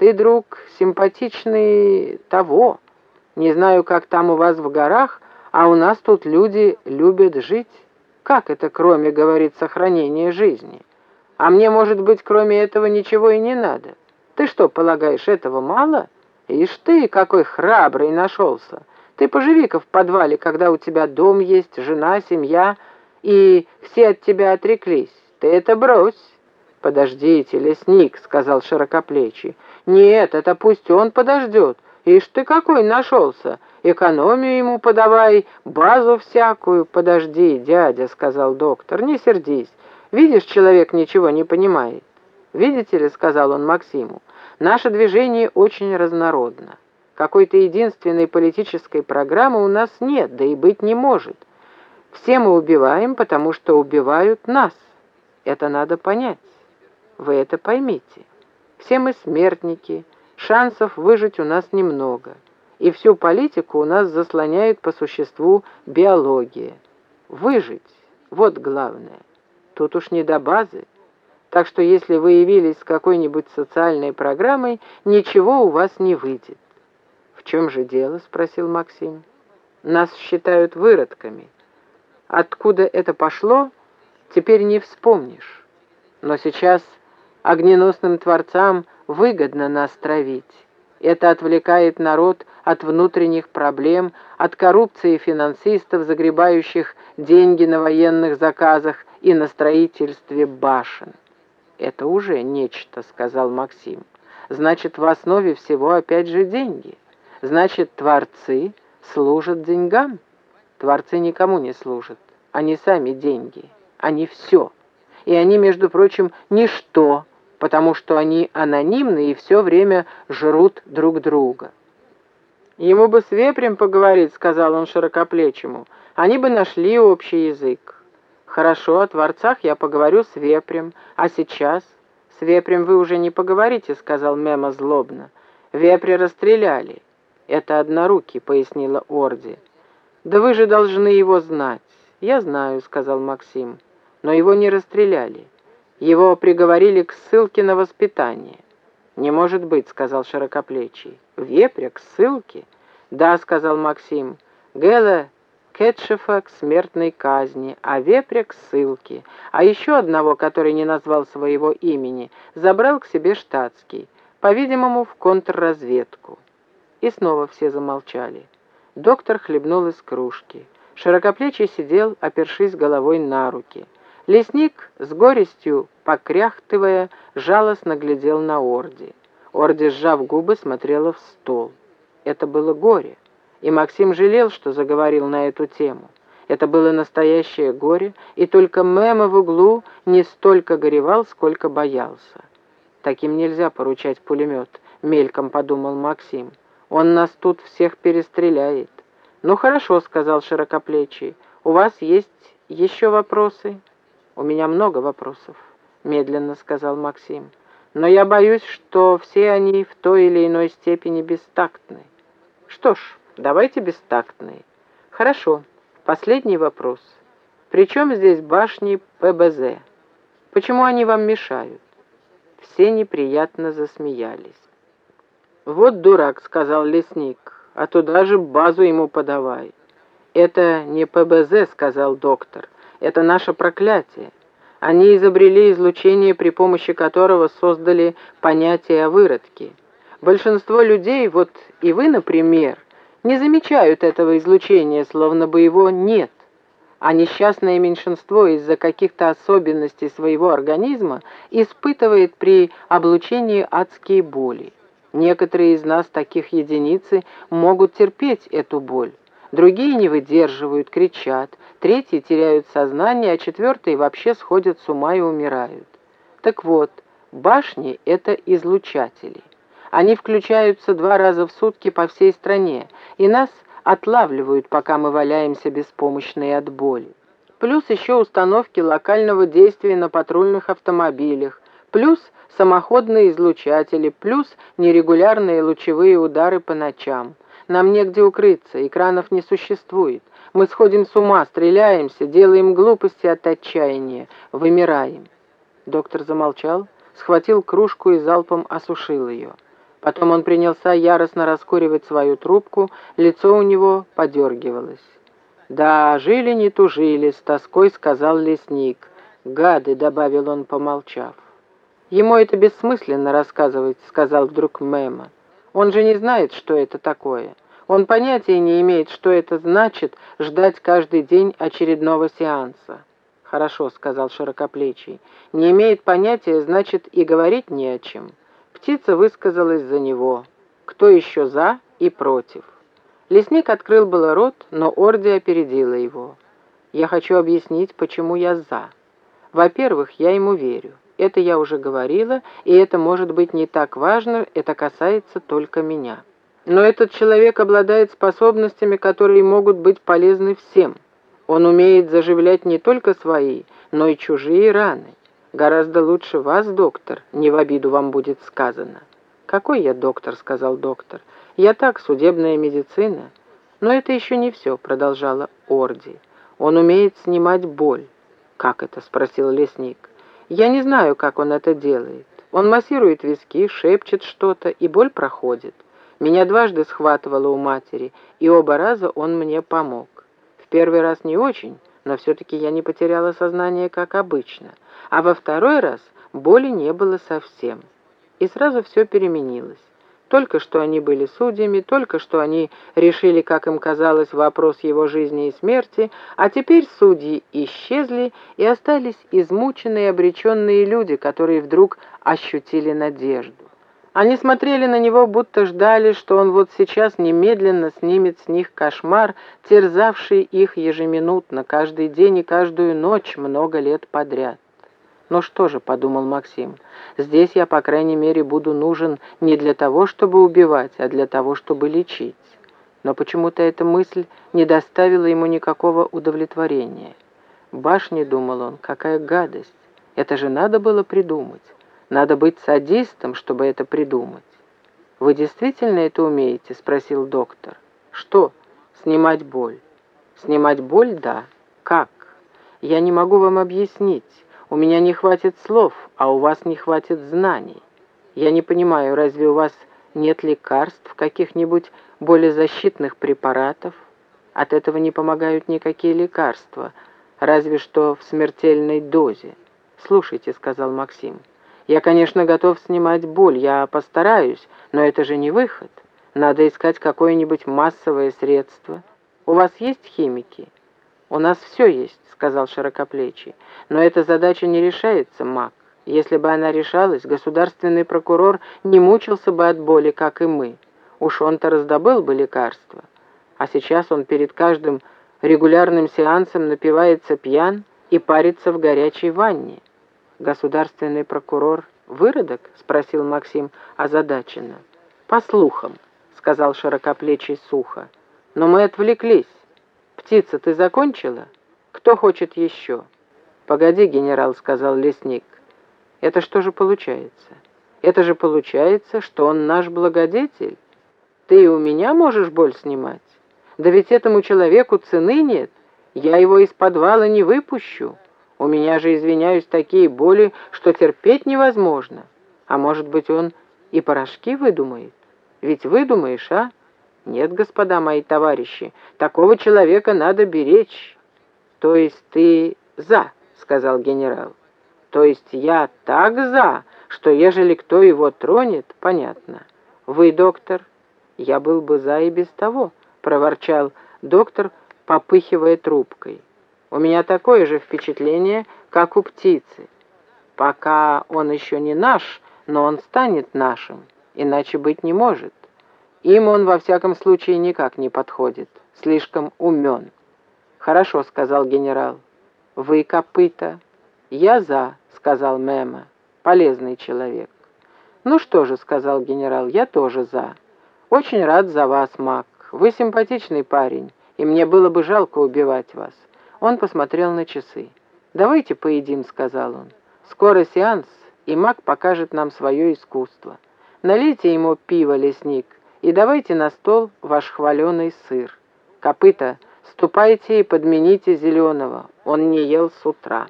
Ты, друг, симпатичный того. Не знаю, как там у вас в горах, а у нас тут люди любят жить. Как это, кроме, говорит, сохранения жизни? А мне, может быть, кроме этого ничего и не надо. Ты что, полагаешь, этого мало? Ишь ты, какой храбрый нашелся. Ты поживи-ка в подвале, когда у тебя дом есть, жена, семья, и все от тебя отреклись. Ты это брось. «Подождите, лесник», — сказал широкоплечий. «Нет, это пусть он подождет. Ишь ты какой нашелся! Экономию ему подавай, базу всякую. Подожди, дядя», — сказал доктор, — «не сердись. Видишь, человек ничего не понимает». «Видите ли», — сказал он Максиму, — «наше движение очень разнородно. Какой-то единственной политической программы у нас нет, да и быть не может. Все мы убиваем, потому что убивают нас. Это надо понять. Вы это поймите. Все мы смертники, шансов выжить у нас немного. И всю политику у нас заслоняет по существу биология. Выжить — вот главное. Тут уж не до базы. Так что если вы явились с какой-нибудь социальной программой, ничего у вас не выйдет. «В чем же дело?» — спросил Максим. «Нас считают выродками. Откуда это пошло, теперь не вспомнишь. Но сейчас огненосным творцам выгодно нас травить. Это отвлекает народ от внутренних проблем, от коррупции финансистов, загребающих деньги на военных заказах и на строительстве башен. «Это уже нечто», — сказал Максим. «Значит, в основе всего опять же деньги. Значит, творцы служат деньгам. Творцы никому не служат. Они сами деньги. Они все. И они, между прочим, ничто, потому что они анонимны и все время жрут друг друга. «Ему бы с вепрем поговорить», — сказал он широкоплечему. «Они бы нашли общий язык». «Хорошо, о творцах я поговорю с вепрем. А сейчас?» «С вепрем вы уже не поговорите», — сказал Мема злобно. «Вепря расстреляли». «Это однорукий», — пояснила Орди. «Да вы же должны его знать». «Я знаю», — сказал Максим. «Но его не расстреляли. Его приговорили к ссылке на воспитание. «Не может быть», — сказал Широкоплечий. «Вепря к ссылке?» «Да», — сказал Максим. «Гэла Кетшефа к смертной казни, а Вепря к ссылке. А еще одного, который не назвал своего имени, забрал к себе штатский, по-видимому, в контрразведку». И снова все замолчали. Доктор хлебнул из кружки. Широкоплечий сидел, опершись головой на руки. Лесник с горестью, покряхтывая, жалостно глядел на Орди. Орди, сжав губы, смотрела в стол. Это было горе, и Максим жалел, что заговорил на эту тему. Это было настоящее горе, и только Мэма в углу не столько горевал, сколько боялся. «Таким нельзя поручать пулемет», — мельком подумал Максим. «Он нас тут всех перестреляет». «Ну хорошо», — сказал широкоплечий. «У вас есть еще вопросы?» «У меня много вопросов», — медленно сказал Максим. «Но я боюсь, что все они в той или иной степени бестактны». «Что ж, давайте бестактные». «Хорошо. Последний вопрос. При чем здесь башни ПБЗ? Почему они вам мешают?» Все неприятно засмеялись. «Вот дурак», — сказал лесник, — «а туда же базу ему подавай». «Это не ПБЗ», — сказал доктор, — это наше проклятие. Они изобрели излучение, при помощи которого создали понятие о выродке. Большинство людей, вот и вы, например, не замечают этого излучения, словно бы его нет. А несчастное меньшинство из-за каких-то особенностей своего организма испытывает при облучении адские боли. Некоторые из нас, таких единицы, могут терпеть эту боль. Другие не выдерживают, кричат, третьи теряют сознание, а четвертые вообще сходят с ума и умирают. Так вот, башни — это излучатели. Они включаются два раза в сутки по всей стране, и нас отлавливают, пока мы валяемся беспомощные от боли. Плюс еще установки локального действия на патрульных автомобилях, плюс самоходные излучатели, плюс нерегулярные лучевые удары по ночам. Нам негде укрыться, экранов не существует. Мы сходим с ума, стреляемся, делаем глупости от отчаяния, вымираем». Доктор замолчал, схватил кружку и залпом осушил ее. Потом он принялся яростно раскуривать свою трубку, лицо у него подергивалось. «Да, жили не тужили», — с тоской сказал лесник. «Гады», — добавил он, помолчав. «Ему это бессмысленно рассказывать», — сказал вдруг Мэма. «Он же не знает, что это такое. Он понятия не имеет, что это значит ждать каждый день очередного сеанса». «Хорошо», — сказал Широкоплечий. «Не имеет понятия, значит, и говорить не о чем». Птица высказалась за него. Кто еще за и против? Лесник открыл было рот, но Орди опередила его. «Я хочу объяснить, почему я за. Во-первых, я ему верю. Это я уже говорила, и это может быть не так важно, это касается только меня. Но этот человек обладает способностями, которые могут быть полезны всем. Он умеет заживлять не только свои, но и чужие раны. Гораздо лучше вас, доктор, не в обиду вам будет сказано. Какой я доктор, сказал доктор. Я так, судебная медицина. Но это еще не все, продолжала Орди. Он умеет снимать боль. Как это? спросил лесник. Я не знаю, как он это делает. Он массирует виски, шепчет что-то, и боль проходит. Меня дважды схватывало у матери, и оба раза он мне помог. В первый раз не очень, но все-таки я не потеряла сознание, как обычно а во второй раз боли не было совсем. И сразу все переменилось. Только что они были судьями, только что они решили, как им казалось, вопрос его жизни и смерти, а теперь судьи исчезли, и остались измученные и обреченные люди, которые вдруг ощутили надежду. Они смотрели на него, будто ждали, что он вот сейчас немедленно снимет с них кошмар, терзавший их ежеминутно, каждый день и каждую ночь много лет подряд. «Ну что же», — подумал Максим, — «здесь я, по крайней мере, буду нужен не для того, чтобы убивать, а для того, чтобы лечить». Но почему-то эта мысль не доставила ему никакого удовлетворения. «Башни», — думал он, — «какая гадость! Это же надо было придумать. Надо быть садистом, чтобы это придумать». «Вы действительно это умеете?» — спросил доктор. «Что? Снимать боль?» «Снимать боль, да. Как? Я не могу вам объяснить». У меня не хватит слов, а у вас не хватит знаний. Я не понимаю, разве у вас нет лекарств, каких-нибудь более защитных препаратов? От этого не помогают никакие лекарства, разве что в смертельной дозе. «Слушайте», — сказал Максим, — «я, конечно, готов снимать боль, я постараюсь, но это же не выход. Надо искать какое-нибудь массовое средство. У вас есть химики?» «У нас все есть», — сказал Широкоплечий. «Но эта задача не решается, маг. Если бы она решалась, государственный прокурор не мучился бы от боли, как и мы. Уж он-то раздобыл бы лекарства. А сейчас он перед каждым регулярным сеансом напивается пьян и парится в горячей ванне. Государственный прокурор выродок?» — спросил Максим озадаченно. «По слухам», — сказал Широкоплечий сухо. «Но мы отвлеклись. «Птица, ты закончила? Кто хочет еще?» «Погоди, генерал», — сказал лесник. «Это что же получается? Это же получается, что он наш благодетель? Ты и у меня можешь боль снимать? Да ведь этому человеку цены нет. Я его из подвала не выпущу. У меня же, извиняюсь, такие боли, что терпеть невозможно. А может быть, он и порошки выдумает? Ведь выдумаешь, а?» Нет, господа мои товарищи, такого человека надо беречь. То есть ты за, сказал генерал. То есть я так за, что ежели кто его тронет, понятно. Вы, доктор, я был бы за и без того, проворчал доктор, попыхивая трубкой. У меня такое же впечатление, как у птицы. Пока он еще не наш, но он станет нашим, иначе быть не может. Им он во всяком случае никак не подходит, слишком умен. «Хорошо», — сказал генерал. «Вы копыта». «Я за», — сказал Мема. «Полезный человек». «Ну что же», — сказал генерал, — «я тоже за. Очень рад за вас, Мак. Вы симпатичный парень, и мне было бы жалко убивать вас». Он посмотрел на часы. «Давайте поедим», — сказал он. «Скоро сеанс, и Мак покажет нам свое искусство. Налейте ему пиво, лесник, и давайте на стол ваш хваленый сыр. Копыта, ступайте и подмените зеленого, он не ел с утра».